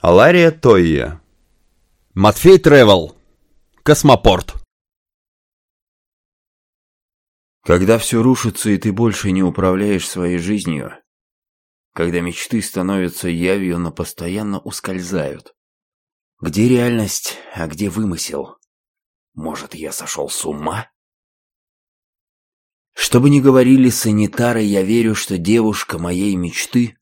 Алария Тойя. Матфей Тревел. Космопорт. Когда все рушится, и ты больше не управляешь своей жизнью, когда мечты становятся явью, но постоянно ускользают. Где реальность, а где вымысел? Может, я сошел с ума? Что бы ни говорили санитары, я верю, что девушка моей мечты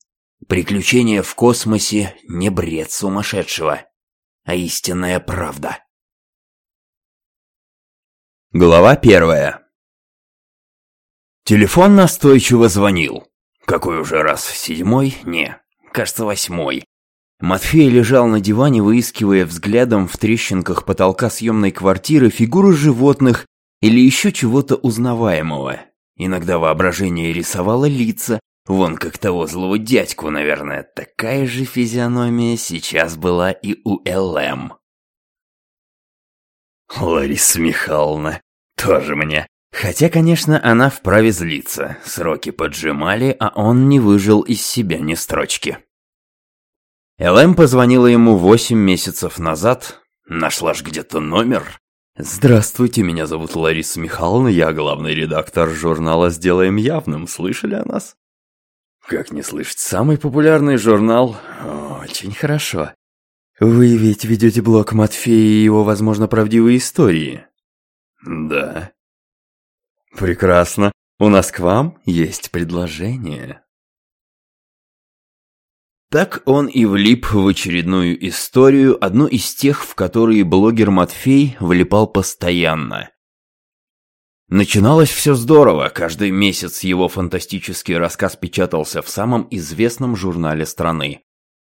Приключения в космосе не бред сумасшедшего, а истинная правда. Глава первая. Телефон настойчиво звонил. Какой уже раз? Седьмой? Не, кажется, восьмой. Матфей лежал на диване, выискивая взглядом в трещинках потолка съемной квартиры фигуры животных или еще чего-то узнаваемого. Иногда воображение рисовало лица, Вон как того злого дядьку, наверное, такая же физиономия сейчас была и у ЛМ. Лариса Михайловна, тоже мне. Хотя, конечно, она вправе злиться. Сроки поджимали, а он не выжил из себя ни строчки. ЛМ позвонила ему восемь месяцев назад. Нашла ж где-то номер. «Здравствуйте, меня зовут Лариса Михайловна, я главный редактор журнала «Сделаем явным». Слышали о нас?» Как не слышать, самый популярный журнал. Очень хорошо. Вы ведь ведете блог Матфея и его, возможно, правдивые истории. Да. Прекрасно. У нас к вам есть предложение. Так он и влип в очередную историю, одну из тех, в которые блогер Матфей влипал постоянно. Начиналось все здорово, каждый месяц его фантастический рассказ печатался в самом известном журнале страны.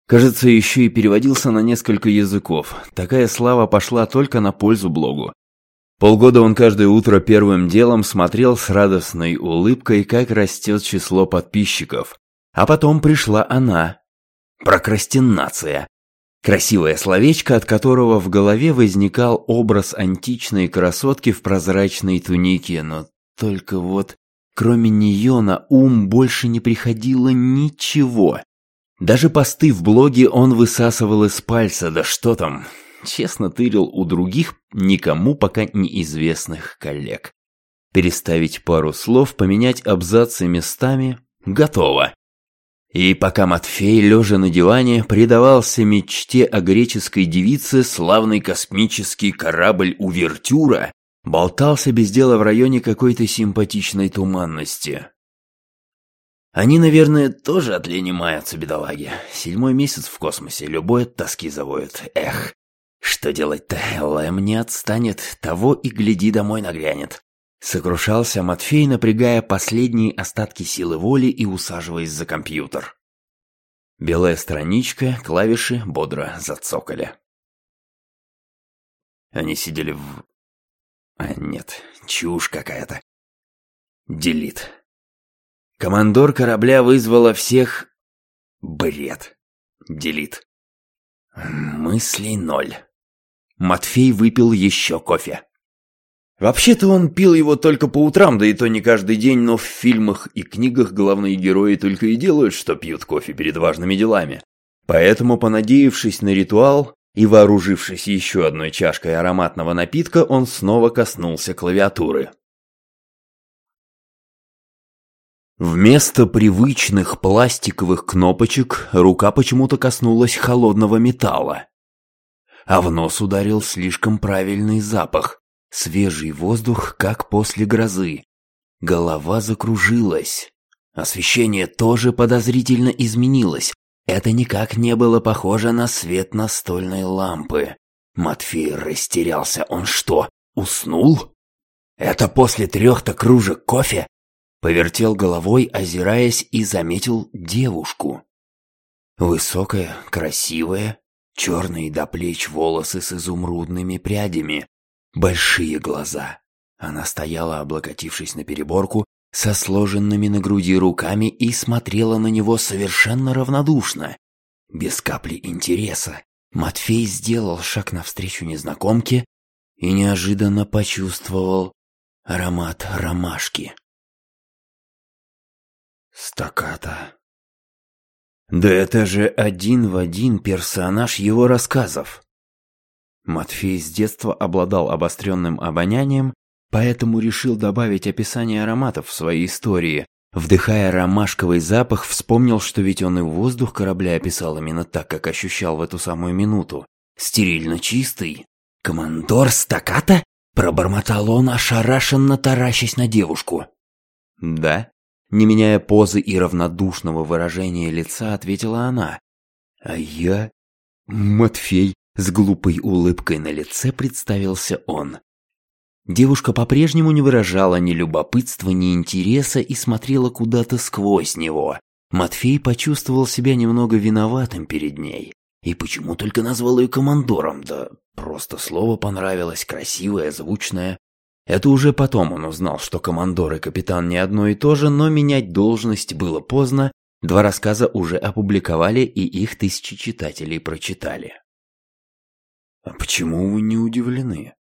Кажется, еще и переводился на несколько языков. Такая слава пошла только на пользу блогу. Полгода он каждое утро первым делом смотрел с радостной улыбкой, как растет число подписчиков. А потом пришла она. Прокрастинация. Красивое словечко, от которого в голове возникал образ античной красотки в прозрачной тунике, но только вот кроме нее на ум больше не приходило ничего. Даже посты в блоге он высасывал из пальца, да что там, честно тырил у других, никому пока неизвестных коллег. Переставить пару слов, поменять абзацы местами – готово. И пока Матфей, лежа на диване, предавался мечте о греческой девице, славный космический корабль «Увертюра» болтался без дела в районе какой-то симпатичной туманности. Они, наверное, тоже от лени маются, бедолаги. Седьмой месяц в космосе, любой от тоски заводит. Эх, что делать-то? ЛМ не отстанет, того и гляди домой нагрянет. Сокрушался Матфей, напрягая последние остатки силы воли и усаживаясь за компьютер. Белая страничка, клавиши бодро зацокали. Они сидели в... А нет, чушь какая-то. Делит. Командор корабля вызвала всех... Бред. Делит. Мыслей ноль. Матфей выпил еще кофе. Вообще-то он пил его только по утрам, да и то не каждый день, но в фильмах и книгах главные герои только и делают, что пьют кофе перед важными делами. Поэтому, понадеявшись на ритуал и вооружившись еще одной чашкой ароматного напитка, он снова коснулся клавиатуры. Вместо привычных пластиковых кнопочек рука почему-то коснулась холодного металла. А в нос ударил слишком правильный запах. Свежий воздух, как после грозы. Голова закружилась. Освещение тоже подозрительно изменилось. Это никак не было похоже на свет настольной лампы. Матфей растерялся. Он что, уснул? Это после трех-то кружек кофе? Повертел головой, озираясь, и заметил девушку. Высокая, красивая, черные до плеч волосы с изумрудными прядями, большие глаза. Она стояла, облокотившись на переборку, со сложенными на груди руками и смотрела на него совершенно равнодушно, без капли интереса. Матфей сделал шаг навстречу незнакомке и неожиданно почувствовал аромат ромашки. Стаката. Да это же один в один персонаж его рассказов. Матфей с детства обладал обостренным обонянием, поэтому решил добавить описание ароматов в своей истории. Вдыхая ромашковый запах, вспомнил, что ведь он и воздух корабля описал именно так, как ощущал в эту самую минуту. Стерильно чистый. «Командор стаката?» – пробормотал он, ошарашенно таращась на девушку. «Да?» – не меняя позы и равнодушного выражения лица, ответила она. «А я...» «Матфей», с глупой улыбкой на лице представился он. Девушка по-прежнему не выражала ни любопытства, ни интереса и смотрела куда-то сквозь него. Матфей почувствовал себя немного виноватым перед ней. И почему только назвал ее командором? Да просто слово понравилось, красивое, звучное. Это уже потом он узнал, что командор и капитан не одно и то же, но менять должность было поздно, два рассказа уже опубликовали и их тысячи читателей прочитали. А почему вы не удивлены?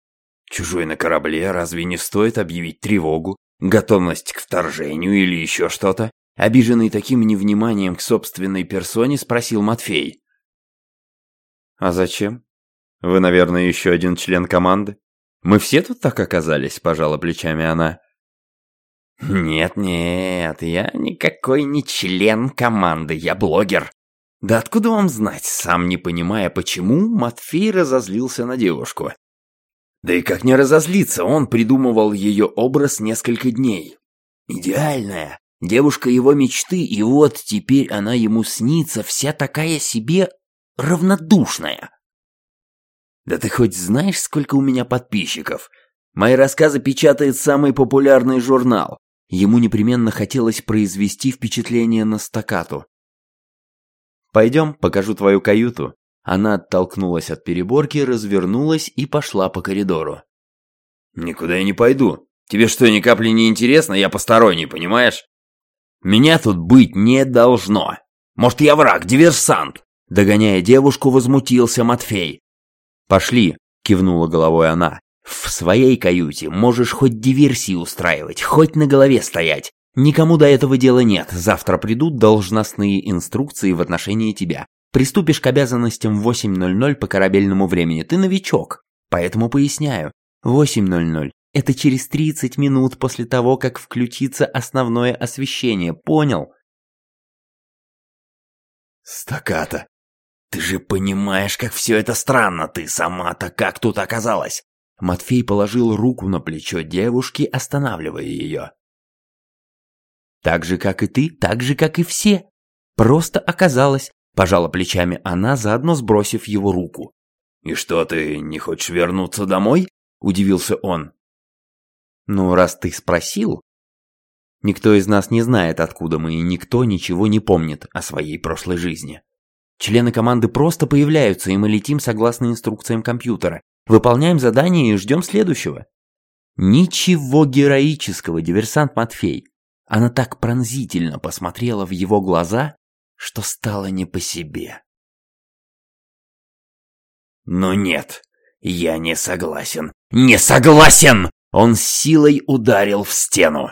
Чужой на корабле разве не стоит объявить тревогу, готовность к вторжению или еще что-то? Обиженный таким невниманием к собственной персоне, спросил Матфей. А зачем? Вы, наверное, еще один член команды? Мы все тут так оказались, пожала плечами она. Нет-нет, я никакой не член команды, я блогер. Да откуда вам знать, сам не понимая почему, Матфей разозлился на девушку. Да и как не разозлиться, он придумывал ее образ несколько дней. Идеальная, девушка его мечты, и вот теперь она ему снится, вся такая себе равнодушная. Да ты хоть знаешь, сколько у меня подписчиков? Мои рассказы печатает самый популярный журнал. Ему непременно хотелось произвести впечатление на стакату. «Пойдем, покажу твою каюту». Она оттолкнулась от переборки, развернулась и пошла по коридору. «Никуда я не пойду. Тебе что, ни капли не интересно? Я посторонний, понимаешь? Меня тут быть не должно. Может, я враг, диверсант?» Догоняя девушку, возмутился Матфей. «Пошли», — кивнула головой она. «В своей каюте можешь хоть диверсии устраивать, хоть на голове стоять. Никому до этого дела нет. Завтра придут должностные инструкции в отношении тебя. Приступишь к обязанностям в 8.00 по корабельному времени. Ты новичок. Поэтому поясняю. 8.00 – это через 30 минут после того, как включится основное освещение. Понял? Стаката. Ты же понимаешь, как все это странно. Ты сама-то как тут оказалась? Матфей положил руку на плечо девушки, останавливая ее. Так же, как и ты, так же, как и все. Просто оказалось, пожала плечами она, заодно сбросив его руку. «И что, ты не хочешь вернуться домой?» – удивился он. «Ну, раз ты спросил...» Никто из нас не знает, откуда мы, и никто ничего не помнит о своей прошлой жизни. Члены команды просто появляются, и мы летим согласно инструкциям компьютера. Выполняем задание и ждем следующего. Ничего героического, диверсант Матфей. Она так пронзительно посмотрела в его глаза, что стало не по себе. «Ну нет, я не согласен. Не согласен!» Он силой ударил в стену.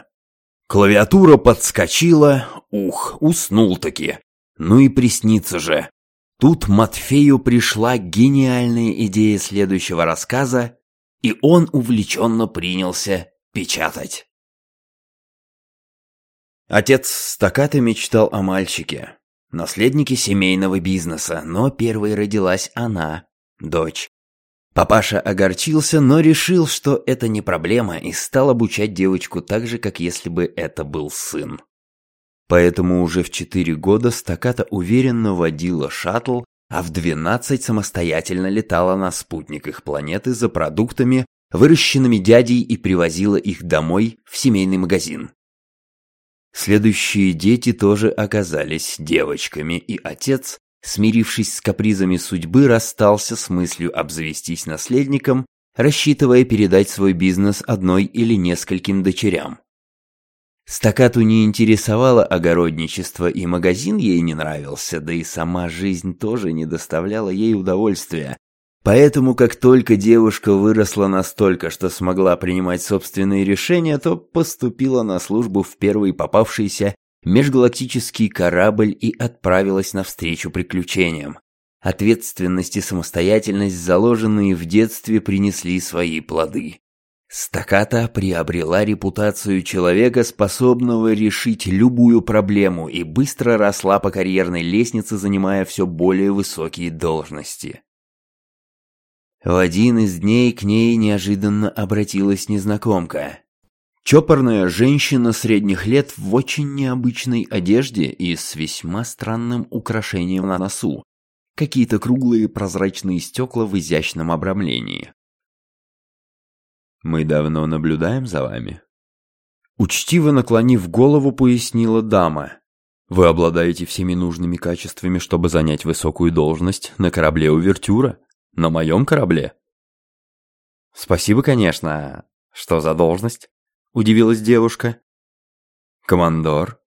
Клавиатура подскочила, ух, уснул-таки. Ну и приснится же. Тут Матфею пришла гениальная идея следующего рассказа, и он увлеченно принялся печатать. Отец стаката мечтал о мальчике, наследнике семейного бизнеса, но первой родилась она, дочь. Папаша огорчился, но решил, что это не проблема, и стал обучать девочку так же, как если бы это был сын. Поэтому уже в четыре года стаката уверенно водила шаттл, а в двенадцать самостоятельно летала на спутник их планеты за продуктами, выращенными дядей и привозила их домой в семейный магазин. Следующие дети тоже оказались девочками, и отец, смирившись с капризами судьбы, расстался с мыслью обзавестись наследником, рассчитывая передать свой бизнес одной или нескольким дочерям. Стакату не интересовало огородничество, и магазин ей не нравился, да и сама жизнь тоже не доставляла ей удовольствия, Поэтому, как только девушка выросла настолько, что смогла принимать собственные решения, то поступила на службу в первый попавшийся межгалактический корабль и отправилась навстречу приключениям. Ответственность и самостоятельность, заложенные в детстве, принесли свои плоды. Стаката приобрела репутацию человека, способного решить любую проблему, и быстро росла по карьерной лестнице, занимая все более высокие должности. В один из дней к ней неожиданно обратилась незнакомка. Чопорная женщина средних лет в очень необычной одежде и с весьма странным украшением на носу. Какие-то круглые прозрачные стекла в изящном обрамлении. «Мы давно наблюдаем за вами», Учтиво наклонив голову, пояснила дама. «Вы обладаете всеми нужными качествами, чтобы занять высокую должность на корабле Увертюра? На моем корабле?» «Спасибо, конечно. Что за должность?» — удивилась девушка. «Командор».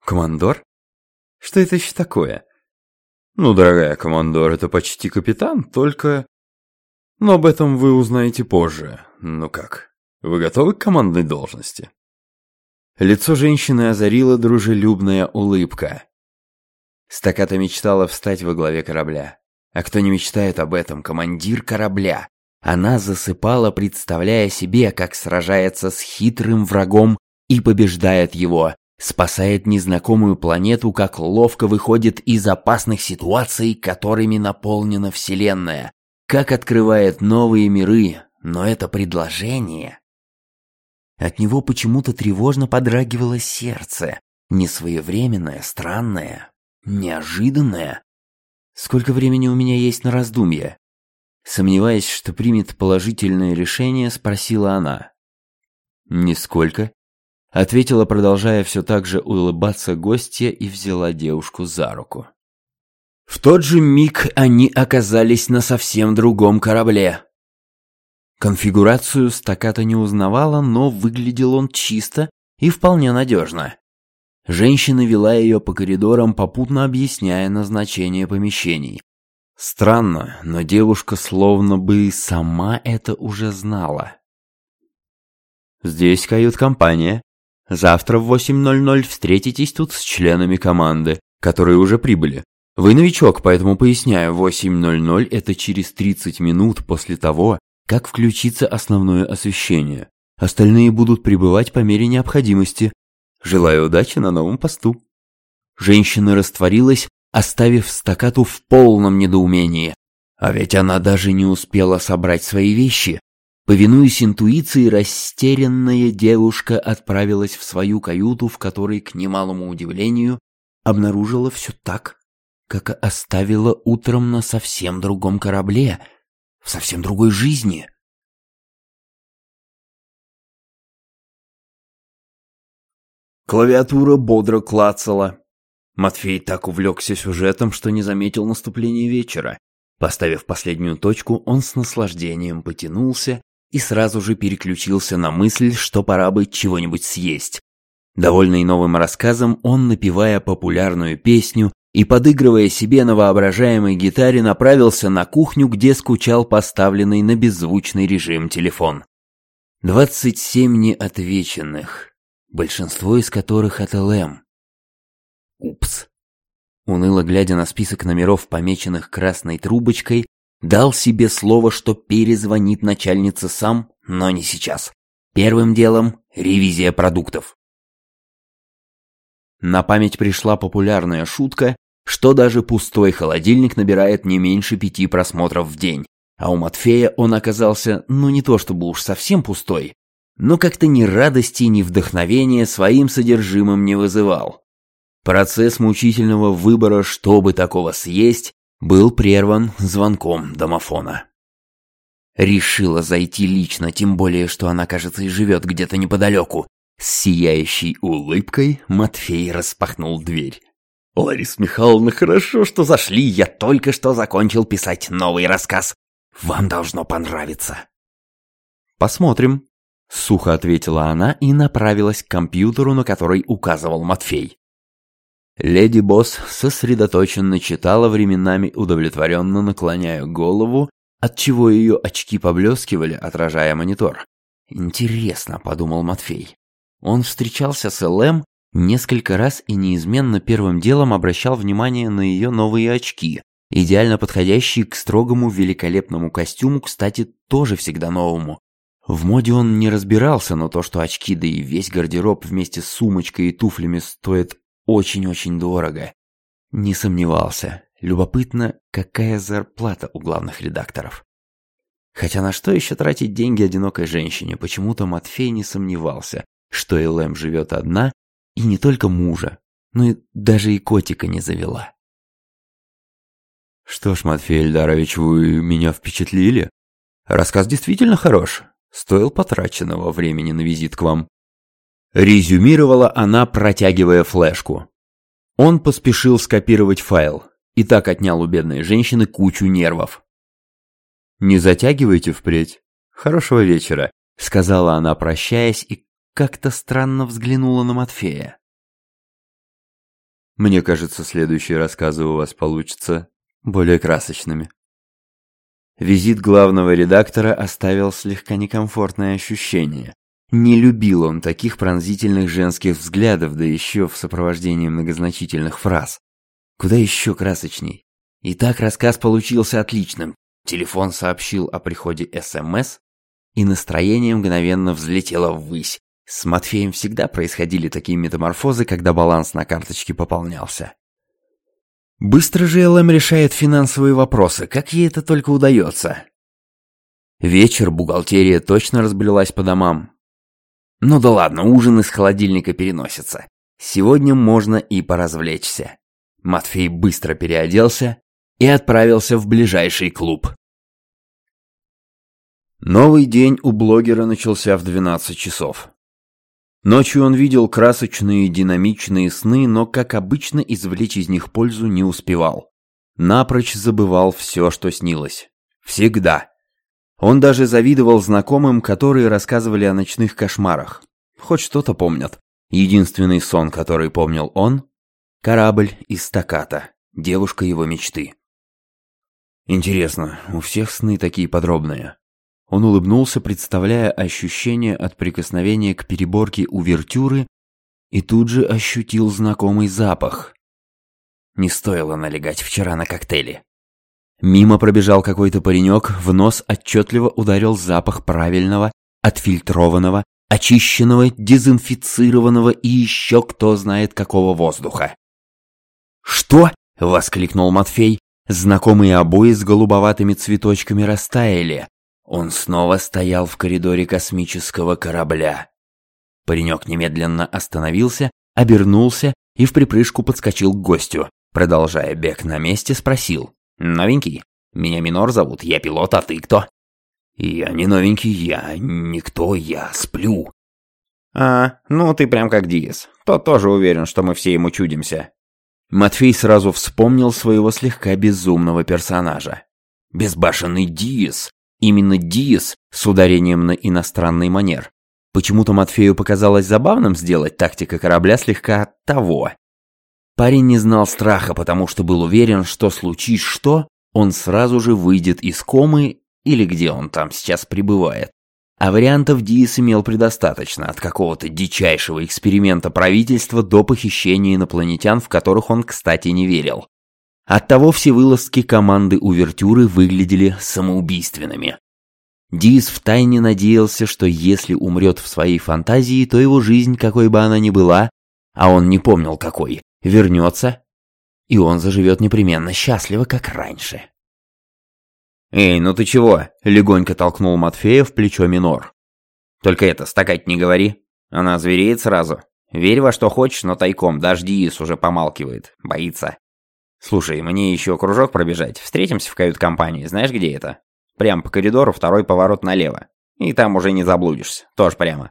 «Командор? Что это еще такое?» «Ну, дорогая командор, это почти капитан, только...» «Но об этом вы узнаете позже. Ну как, вы готовы к командной должности?» Лицо женщины озарила дружелюбная улыбка. Стаката мечтала встать во главе корабля. А кто не мечтает об этом, командир корабля. Она засыпала, представляя себе, как сражается с хитрым врагом и побеждает его, спасает незнакомую планету, как ловко выходит из опасных ситуаций, которыми наполнена Вселенная, как открывает новые миры, но это предложение... От него почему-то тревожно подрагивало сердце, несвоевременное, странное, неожиданное. Сколько времени у меня есть на раздумье? Сомневаясь, что примет положительное решение, спросила она. «Нисколько», — ответила, продолжая все так же улыбаться гостья и взяла девушку за руку. В тот же миг они оказались на совсем другом корабле. Конфигурацию стаката не узнавала, но выглядел он чисто и вполне надежно. Женщина вела ее по коридорам, попутно объясняя назначение помещений. Странно, но девушка словно бы сама это уже знала. Здесь кают-компания. Завтра в 8.00 встретитесь тут с членами команды, которые уже прибыли. Вы новичок, поэтому поясняю, 8.00 это через 30 минут после того, как включится основное освещение. Остальные будут прибывать по мере необходимости. Желаю удачи на новом посту. Женщина растворилась, оставив стакату в полном недоумении. А ведь она даже не успела собрать свои вещи. Повинуясь интуиции, растерянная девушка отправилась в свою каюту, в которой, к немалому удивлению, обнаружила все так, как оставила утром на совсем другом корабле, в совсем другой жизни. Клавиатура бодро клацала, Матфей так увлекся сюжетом, что не заметил наступления вечера. Поставив последнюю точку, он с наслаждением потянулся и сразу же переключился на мысль, что пора бы чего-нибудь съесть. Довольный новым рассказом, он, напевая популярную песню и подыгрывая себе на воображаемой гитаре, направился на кухню, где скучал поставленный на беззвучный режим телефон. Двадцать семь неотвеченных, большинство из которых от ЛМ. Упс. Уныло глядя на список номеров, помеченных красной трубочкой, дал себе слово, что перезвонит начальнице сам, но не сейчас. Первым делом ревизия продуктов. На память пришла популярная шутка, что даже пустой холодильник набирает не меньше пяти просмотров в день, а у Матфея он оказался, ну не то чтобы уж совсем пустой, но как-то ни радости, ни вдохновения своим содержимым не вызывал. Процесс мучительного выбора, чтобы такого съесть, был прерван звонком домофона. Решила зайти лично, тем более, что она, кажется, и живет где-то неподалеку. С сияющей улыбкой Матфей распахнул дверь. «Лариса Михайловна, хорошо, что зашли, я только что закончил писать новый рассказ. Вам должно понравиться». «Посмотрим», — сухо ответила она и направилась к компьютеру, на который указывал Матфей. Леди Босс сосредоточенно читала временами, удовлетворенно наклоняя голову, отчего ее очки поблескивали, отражая монитор. «Интересно», — подумал Матфей. Он встречался с ЛМ Несколько раз и неизменно первым делом обращал внимание на ее новые очки, идеально подходящие к строгому великолепному костюму, кстати, тоже всегда новому. В моде он не разбирался, но то, что очки, да и весь гардероб вместе с сумочкой и туфлями стоят очень-очень дорого. Не сомневался. Любопытно, какая зарплата у главных редакторов. Хотя на что еще тратить деньги одинокой женщине? Почему-то Матфей не сомневался, что Элэм живет одна, и не только мужа, но и даже и котика не завела. Что ж, Матфей Эльдарович, вы меня впечатлили. Рассказ действительно хорош. Стоил потраченного времени на визит к вам. Резюмировала она, протягивая флешку. Он поспешил скопировать файл и так отнял у бедной женщины кучу нервов. «Не затягивайте впредь. Хорошего вечера», — сказала она, прощаясь, и как-то странно взглянула на Матфея. «Мне кажется, следующие рассказы у вас получатся более красочными». Визит главного редактора оставил слегка некомфортное ощущение. Не любил он таких пронзительных женских взглядов, да еще в сопровождении многозначительных фраз. Куда еще красочней. И так рассказ получился отличным. Телефон сообщил о приходе СМС, и настроение мгновенно взлетело ввысь. С Матфеем всегда происходили такие метаморфозы, когда баланс на карточке пополнялся. Быстро же ЛМ решает финансовые вопросы, как ей это только удается. Вечер бухгалтерия точно разбрелась по домам. Ну да ладно, ужин из холодильника переносится. Сегодня можно и поразвлечься. Матфей быстро переоделся и отправился в ближайший клуб. Новый день у блогера начался в 12 часов. Ночью он видел красочные динамичные сны, но, как обычно, извлечь из них пользу не успевал. Напрочь забывал все, что снилось. Всегда. Он даже завидовал знакомым, которые рассказывали о ночных кошмарах. Хоть что-то помнят. Единственный сон, который помнил он – корабль из стаката, девушка его мечты. Интересно, у всех сны такие подробные? Он улыбнулся, представляя ощущение от прикосновения к переборке увертюры, и тут же ощутил знакомый запах. Не стоило налегать вчера на коктейли. Мимо пробежал какой-то паренек, в нос отчетливо ударил запах правильного, отфильтрованного, очищенного, дезинфицированного и еще кто знает какого воздуха. «Что?» — воскликнул Матфей. Знакомые обои с голубоватыми цветочками растаяли. Он снова стоял в коридоре космического корабля. Паренек немедленно остановился, обернулся и в припрыжку подскочил к гостю. Продолжая бег на месте, спросил. «Новенький? Меня Минор зовут, я пилот, а ты кто?» «Я не новенький, я никто, я сплю». «А, ну ты прям как Диас. Тот тоже уверен, что мы все ему чудимся». Матфей сразу вспомнил своего слегка безумного персонажа. Безбашенный Диас, Именно Диас с ударением на иностранный манер. Почему-то Матфею показалось забавным сделать тактика корабля слегка от того. Парень не знал страха, потому что был уверен, что случись что, он сразу же выйдет из комы или где он там сейчас пребывает. А вариантов Диас имел предостаточно, от какого-то дичайшего эксперимента правительства до похищения инопланетян, в которых он, кстати, не верил. Оттого все вылазки команды Увертюры выглядели самоубийственными. Дис втайне надеялся, что если умрет в своей фантазии, то его жизнь, какой бы она ни была, а он не помнил какой, вернется, и он заживет непременно счастливо, как раньше. «Эй, ну ты чего?» — легонько толкнул Матфея в плечо Минор. «Только это, стакать не говори. Она звереет сразу. Верь во что хочешь, но тайком, даже Диис уже помалкивает, боится. «Слушай, мне еще кружок пробежать. Встретимся в кают-компании. Знаешь, где это?» «Прямо по коридору, второй поворот налево. И там уже не заблудишься. Тоже прямо».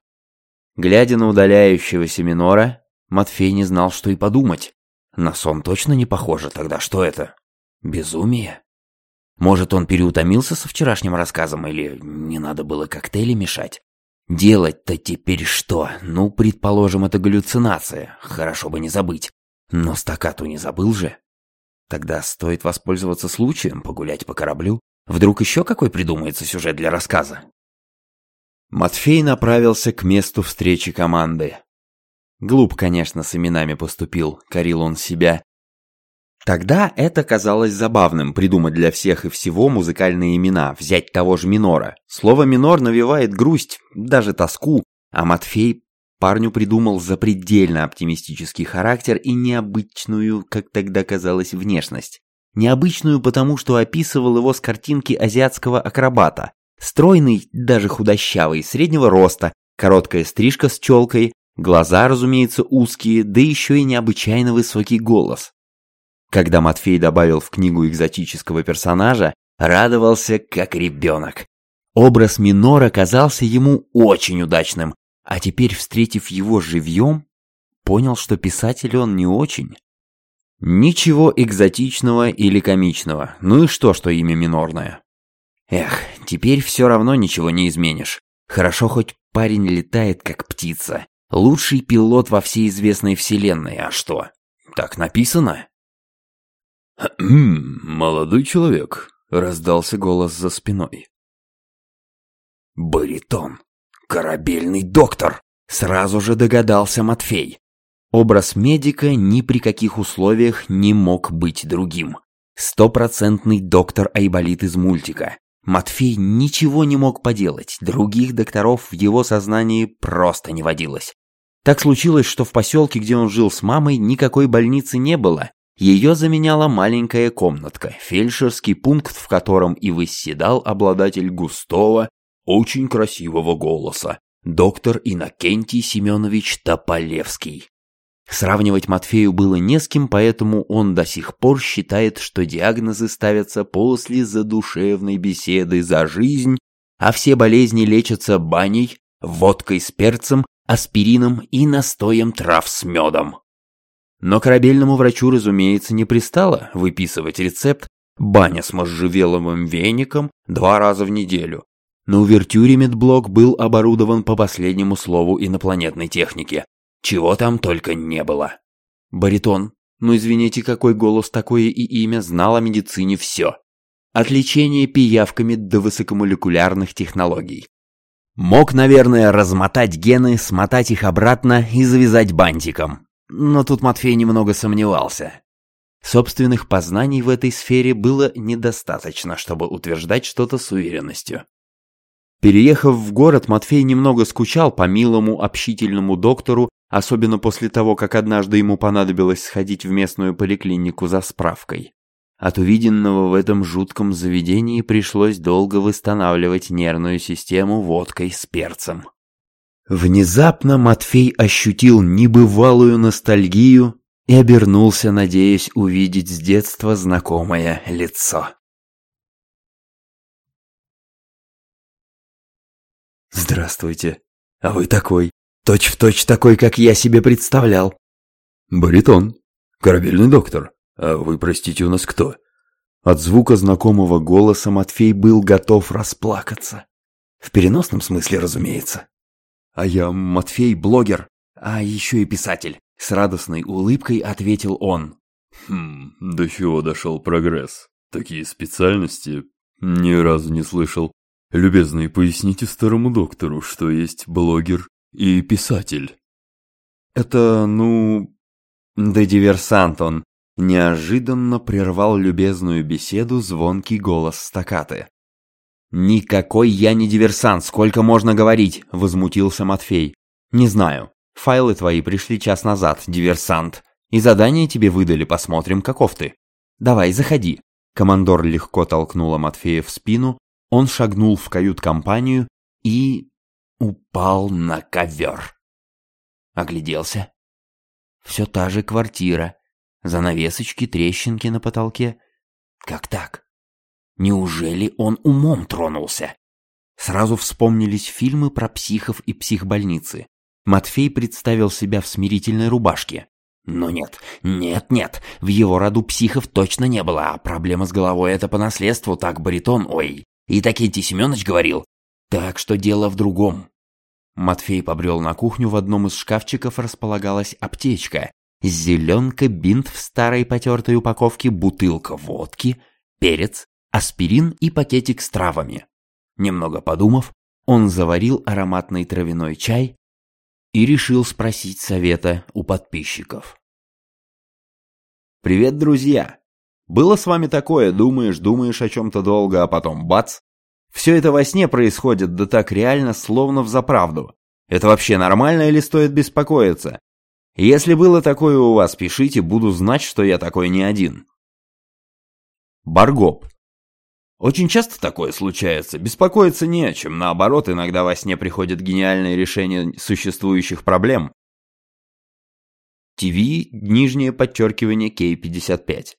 Глядя на удаляющегося Минора, Матфей не знал, что и подумать. На сон точно не похоже. Тогда что это? Безумие? Может, он переутомился со вчерашним рассказом, или не надо было коктейли мешать? Делать-то теперь что? Ну, предположим, это галлюцинация. Хорошо бы не забыть. Но стакату не забыл же. Тогда стоит воспользоваться случаем, погулять по кораблю. Вдруг еще какой придумается сюжет для рассказа? Матфей направился к месту встречи команды. Глуп, конечно, с именами поступил, корил он себя. Тогда это казалось забавным, придумать для всех и всего музыкальные имена, взять того же минора. Слово «минор» навевает грусть, даже тоску, а Матфей парню придумал запредельно оптимистический характер и необычную, как тогда казалось, внешность. Необычную потому, что описывал его с картинки азиатского акробата. Стройный, даже худощавый, среднего роста, короткая стрижка с челкой, глаза, разумеется, узкие, да еще и необычайно высокий голос. Когда Матфей добавил в книгу экзотического персонажа, радовался как ребенок. Образ Минора казался ему очень удачным, а теперь, встретив его живьем, понял, что писатель он не очень. Ничего экзотичного или комичного, ну и что, что имя минорное. Эх, теперь все равно ничего не изменишь. Хорошо, хоть парень летает как птица. Лучший пилот во всей известной вселенной, а что? Так написано? «Хм, молодой человек», — раздался голос за спиной. «Баритон! Корабельный доктор!» — сразу же догадался Матфей. Образ медика ни при каких условиях не мог быть другим. Стопроцентный доктор Айболит из мультика. Матфей ничего не мог поделать, других докторов в его сознании просто не водилось. Так случилось, что в поселке, где он жил с мамой, никакой больницы не было. Ее заменяла маленькая комнатка, фельдшерский пункт, в котором и восседал обладатель густого, очень красивого голоса, доктор Иннокентий Семенович Тополевский. Сравнивать Матфею было не с кем, поэтому он до сих пор считает, что диагнозы ставятся после задушевной беседы за жизнь, а все болезни лечатся баней, водкой с перцем, аспирином и настоем трав с медом. Но корабельному врачу, разумеется, не пристало выписывать рецепт баня с можжевеловым веником два раза в неделю. На увертюре медблок был оборудован по последнему слову инопланетной техники. Чего там только не было. Баритон, ну извините, какой голос, такое и имя, знал о медицине все. От лечения пиявками до высокомолекулярных технологий. Мог, наверное, размотать гены, смотать их обратно и завязать бантиком. Но тут Матфей немного сомневался. Собственных познаний в этой сфере было недостаточно, чтобы утверждать что-то с уверенностью. Переехав в город, Матфей немного скучал по милому, общительному доктору особенно после того, как однажды ему понадобилось сходить в местную поликлинику за справкой. От увиденного в этом жутком заведении пришлось долго восстанавливать нервную систему водкой с перцем. Внезапно Матфей ощутил небывалую ностальгию и обернулся, надеясь увидеть с детства знакомое лицо. «Здравствуйте. А вы такой?» Точь в точь такой, как я себе представлял. Баритон. Корабельный доктор. А вы, простите, у нас кто? От звука знакомого голоса Матфей был готов расплакаться. В переносном смысле, разумеется. А я Матфей, блогер, а еще и писатель. С радостной улыбкой ответил он. Хм, до чего дошел прогресс? Такие специальности ни разу не слышал. Любезно, поясните старому доктору, что есть блогер и писатель. Это, ну... Да диверсант он. Неожиданно прервал любезную беседу звонкий голос стакаты. «Никакой я не диверсант, сколько можно говорить?» – возмутился Матфей. «Не знаю. Файлы твои пришли час назад, диверсант. И задание тебе выдали, посмотрим, каков ты. Давай, заходи». Командор легко толкнула Матфея в спину, он шагнул в кают-компанию и упал на ковер. Огляделся. Все та же квартира. Занавесочки, трещинки на потолке. Как так? Неужели он умом тронулся? Сразу вспомнились фильмы про психов и психбольницы. Матфей представил себя в смирительной рубашке. Но нет, нет, нет, в его роду психов точно не было, а проблема с головой это по наследству, так баритон, ой. И Такентий Семенович говорил, так что дело в другом. Матфей побрел на кухню, в одном из шкафчиков располагалась аптечка. Зеленка, бинт в старой потертой упаковке, бутылка водки, перец, аспирин и пакетик с травами. Немного подумав, он заварил ароматный травяной чай и решил спросить совета у подписчиков. Привет, друзья! Было с вами такое, думаешь, думаешь о чем-то долго, а потом бац! Все это во сне происходит, да так реально, словно в заправду. Это вообще нормально или стоит беспокоиться? Если было такое у вас, пишите, буду знать, что я такой не один. Баргоп. Очень часто такое случается. Беспокоиться не о чем. Наоборот, иногда во сне приходят гениальные решения существующих проблем. ТВ, нижнее подчеркивание, K55.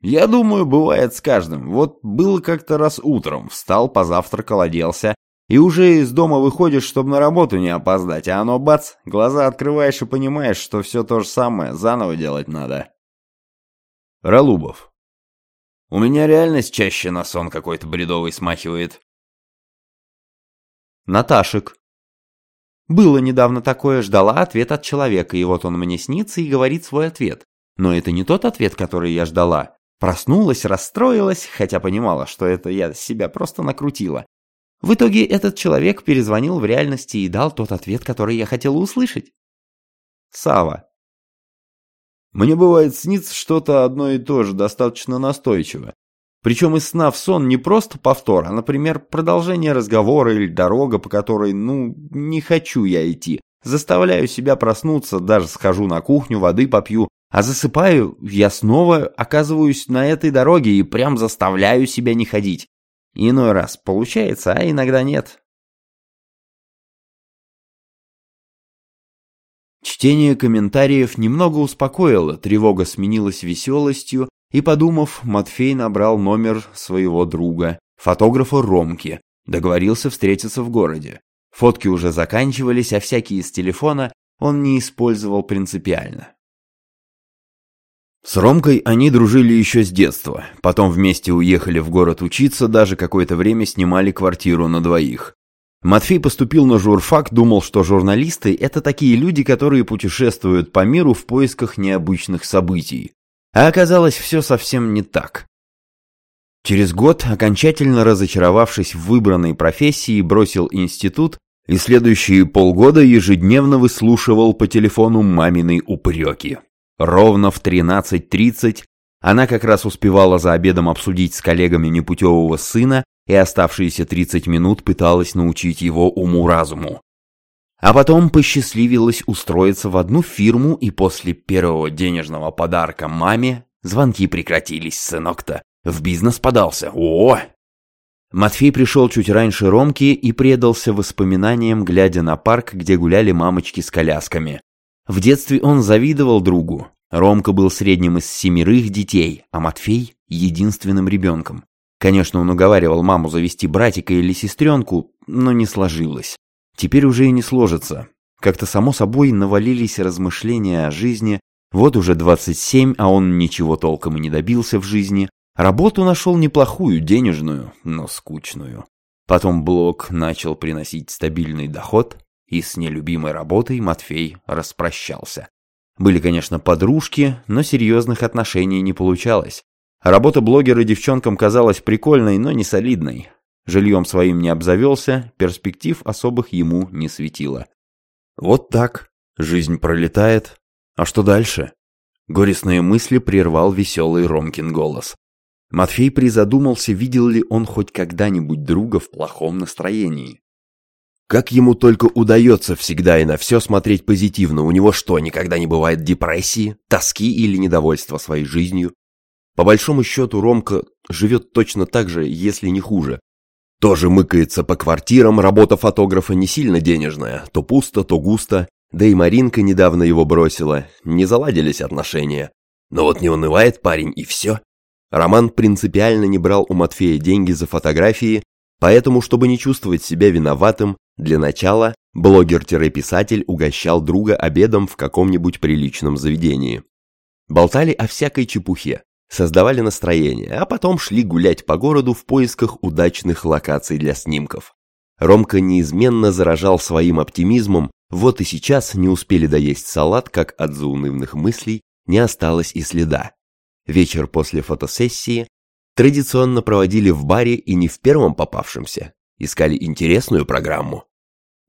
Я думаю, бывает с каждым. Вот было как-то раз утром, встал, позавтракал, оделся, и уже из дома выходишь, чтобы на работу не опоздать, а оно бац, глаза открываешь и понимаешь, что все то же самое, заново делать надо. Ралубов. У меня реальность чаще на сон какой-то бредовый смахивает. Наташек. Было недавно такое, ждала ответ от человека, и вот он мне снится и говорит свой ответ. Но это не тот ответ, который я ждала. Проснулась, расстроилась, хотя понимала, что это я себя просто накрутила. В итоге этот человек перезвонил в реальности и дал тот ответ, который я хотела услышать. Сава. Мне бывает снится что-то одно и то же, достаточно настойчиво. Причем из сна в сон не просто повтор, а, например, продолжение разговора или дорога, по которой, ну, не хочу я идти. Заставляю себя проснуться, даже схожу на кухню, воды попью, а засыпаю, я снова оказываюсь на этой дороге и прям заставляю себя не ходить. Иной раз получается, а иногда нет. Чтение комментариев немного успокоило, тревога сменилась веселостью, и, подумав, Матфей набрал номер своего друга, фотографа Ромки, договорился встретиться в городе. Фотки уже заканчивались, а всякие из телефона он не использовал принципиально. С Ромкой они дружили еще с детства, потом вместе уехали в город учиться, даже какое-то время снимали квартиру на двоих. Матфей поступил на журфак, думал, что журналисты – это такие люди, которые путешествуют по миру в поисках необычных событий. А оказалось все совсем не так. Через год, окончательно разочаровавшись в выбранной профессии, бросил институт и следующие полгода ежедневно выслушивал по телефону мамины упреки. Ровно в 13.30 она как раз успевала за обедом обсудить с коллегами непутевого сына и оставшиеся 30 минут пыталась научить его уму-разуму. А потом посчастливилась устроиться в одну фирму, и после первого денежного подарка маме звонки прекратились, сынок-то. В бизнес подался. О! Матфей пришел чуть раньше Ромки и предался воспоминаниям, глядя на парк, где гуляли мамочки с колясками. В детстве он завидовал другу. Ромка был средним из семерых детей, а Матфей — единственным ребенком. Конечно, он уговаривал маму завести братика или сестренку, но не сложилось. Теперь уже и не сложится. Как-то само собой навалились размышления о жизни. Вот уже 27, а он ничего толком и не добился в жизни. Работу нашел неплохую, денежную, но скучную. Потом блог начал приносить стабильный доход, и с нелюбимой работой Матфей распрощался. Были, конечно, подружки, но серьезных отношений не получалось. Работа блогера девчонкам казалась прикольной, но не солидной. Жильем своим не обзавелся, перспектив особых ему не светило. Вот так, жизнь пролетает. А что дальше? Горестные мысли прервал веселый Ромкин голос. Матфей призадумался, видел ли он хоть когда-нибудь друга в плохом настроении. Как ему только удается всегда и на все смотреть позитивно, у него что, никогда не бывает депрессии, тоски или недовольства своей жизнью? По большому счету Ромка живет точно так же, если не хуже. Тоже мыкается по квартирам, работа фотографа не сильно денежная, то пусто, то густо, да и Маринка недавно его бросила, не заладились отношения. Но вот не унывает парень и все. Роман принципиально не брал у Матфея деньги за фотографии, поэтому, чтобы не чувствовать себя виноватым, для начала блогер-писатель угощал друга обедом в каком-нибудь приличном заведении. Болтали о всякой чепухе, создавали настроение, а потом шли гулять по городу в поисках удачных локаций для снимков. Ромка неизменно заражал своим оптимизмом, вот и сейчас не успели доесть салат, как от заунывных мыслей не осталось и следа. Вечер после фотосессии традиционно проводили в баре и не в первом попавшемся, искали интересную программу.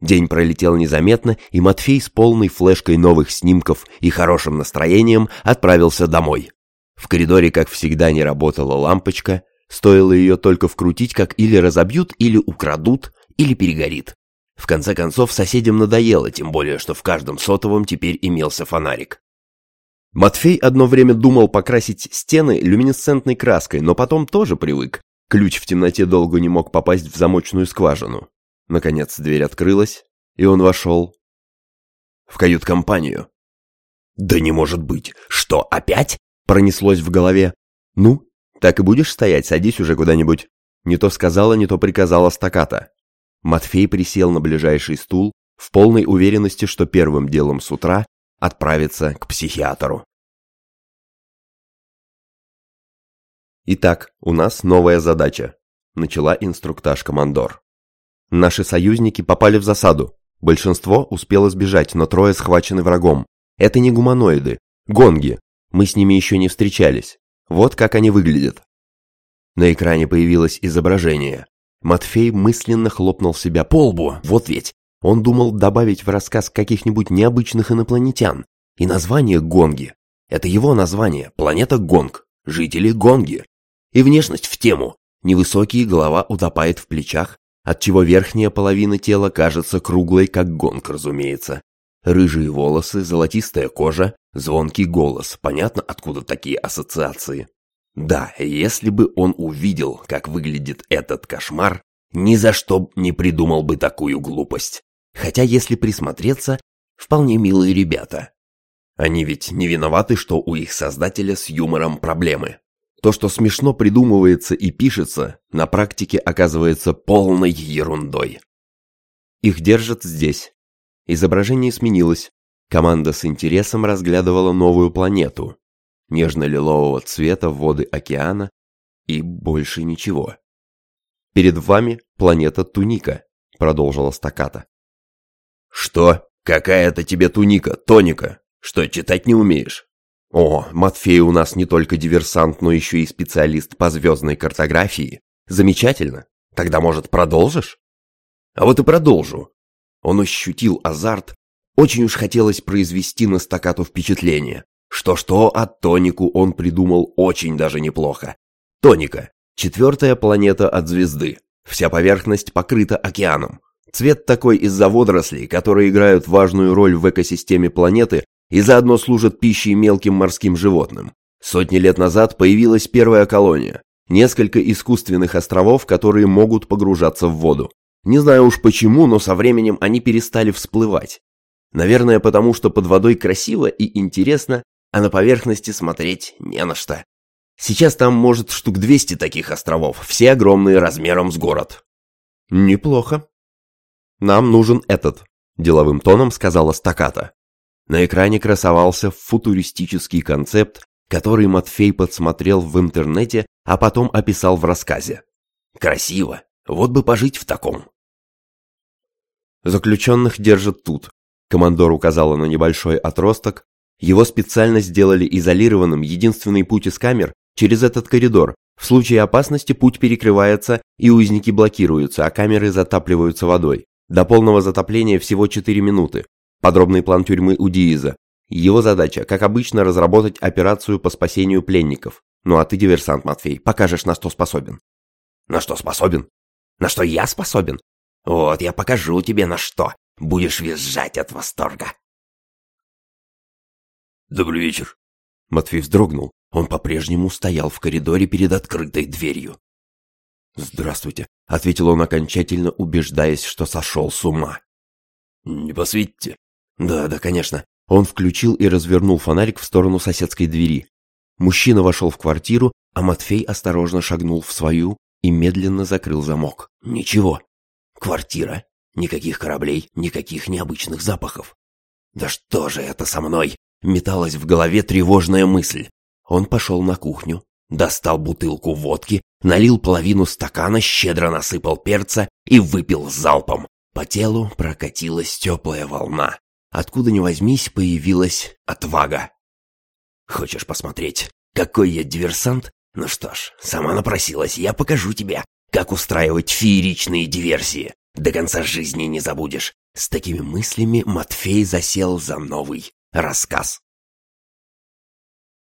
День пролетел незаметно, и Матфей с полной флешкой новых снимков и хорошим настроением отправился домой. В коридоре, как всегда, не работала лампочка, стоило ее только вкрутить, как или разобьют, или украдут, или перегорит. В конце концов, соседям надоело, тем более, что в каждом сотовом теперь имелся фонарик. Матфей одно время думал покрасить стены люминесцентной краской, но потом тоже привык. Ключ в темноте долго не мог попасть в замочную скважину. Наконец дверь открылась, и он вошел в кают-компанию. «Да не может быть! Что, опять?» Пронеслось в голове. «Ну, так и будешь стоять, садись уже куда-нибудь». Не то сказала, не то приказала стаката. Матфей присел на ближайший стул, в полной уверенности, что первым делом с утра отправиться к психиатру. «Итак, у нас новая задача», — начала инструктаж-командор. «Наши союзники попали в засаду. Большинство успело сбежать, но трое схвачены врагом. Это не гуманоиды, гонги. Мы с ними еще не встречались. Вот как они выглядят». На экране появилось изображение. Матфей мысленно хлопнул себя по лбу. Вот ведь, он думал добавить в рассказ каких-нибудь необычных инопланетян. И название Гонги. Это его название, планета Гонг, жители Гонги. И внешность в тему. Невысокий, голова утопает в плечах, отчего верхняя половина тела кажется круглой, как гонг, разумеется. Рыжие волосы, золотистая кожа, звонкий голос. Понятно, откуда такие ассоциации? Да, если бы он увидел, как выглядит этот кошмар, ни за что не придумал бы такую глупость. Хотя, если присмотреться, вполне милые ребята. Они ведь не виноваты, что у их создателя с юмором проблемы. То, что смешно придумывается и пишется, на практике оказывается полной ерундой. Их держат здесь. Изображение сменилось. Команда с интересом разглядывала новую планету. Нежно-лилового цвета воды океана и больше ничего. «Перед вами планета Туника», — продолжила стаката. «Что? Какая это тебе туника, тоника? Что, читать не умеешь?» «О, Матфей у нас не только диверсант, но еще и специалист по звездной картографии. Замечательно. Тогда, может, продолжишь?» «А вот и продолжу». Он ощутил азарт. Очень уж хотелось произвести на стакату впечатление. Что-что, а тонику он придумал очень даже неплохо. Тоника. Четвертая планета от звезды. Вся поверхность покрыта океаном. Цвет такой из-за водорослей, которые играют важную роль в экосистеме планеты и заодно служат пищей мелким морским животным. Сотни лет назад появилась первая колония. Несколько искусственных островов, которые могут погружаться в воду. Не знаю уж почему, но со временем они перестали всплывать. Наверное, потому что под водой красиво и интересно, а на поверхности смотреть не на что. Сейчас там, может, штук 200 таких островов, все огромные размером с город. Неплохо. Нам нужен этот, деловым тоном сказала стаката. На экране красовался футуристический концепт, который Матфей подсмотрел в интернете, а потом описал в рассказе. Красиво. Вот бы пожить в таком. Заключенных держат тут. Командор указала на небольшой отросток. Его специально сделали изолированным, единственный путь из камер через этот коридор. В случае опасности путь перекрывается, и узники блокируются, а камеры затапливаются водой. До полного затопления всего 4 минуты. Подробный план тюрьмы у Дииза. Его задача, как обычно, разработать операцию по спасению пленников. Ну а ты, диверсант Матфей, покажешь, на что способен. На что способен? На что я способен? Вот, я покажу тебе на что. Будешь визжать от восторга. Добрый вечер. Матвей вздрогнул. Он по-прежнему стоял в коридоре перед открытой дверью. «Здравствуйте», — ответил он окончательно, убеждаясь, что сошел с ума. «Не посветите?» Да, да, конечно. Он включил и развернул фонарик в сторону соседской двери. Мужчина вошел в квартиру, а Матфей осторожно шагнул в свою и медленно закрыл замок. Ничего. Квартира. Никаких кораблей, никаких необычных запахов. Да что же это со мной? Металась в голове тревожная мысль. Он пошел на кухню, достал бутылку водки, налил половину стакана, щедро насыпал перца и выпил залпом. По телу прокатилась теплая волна. Откуда ни возьмись, появилась отвага. Хочешь посмотреть, какой я диверсант? Ну что ж, сама напросилась, я покажу тебе, как устраивать фееричные диверсии. до конца жизни не забудешь. С такими мыслями Матфей засел за новый рассказ.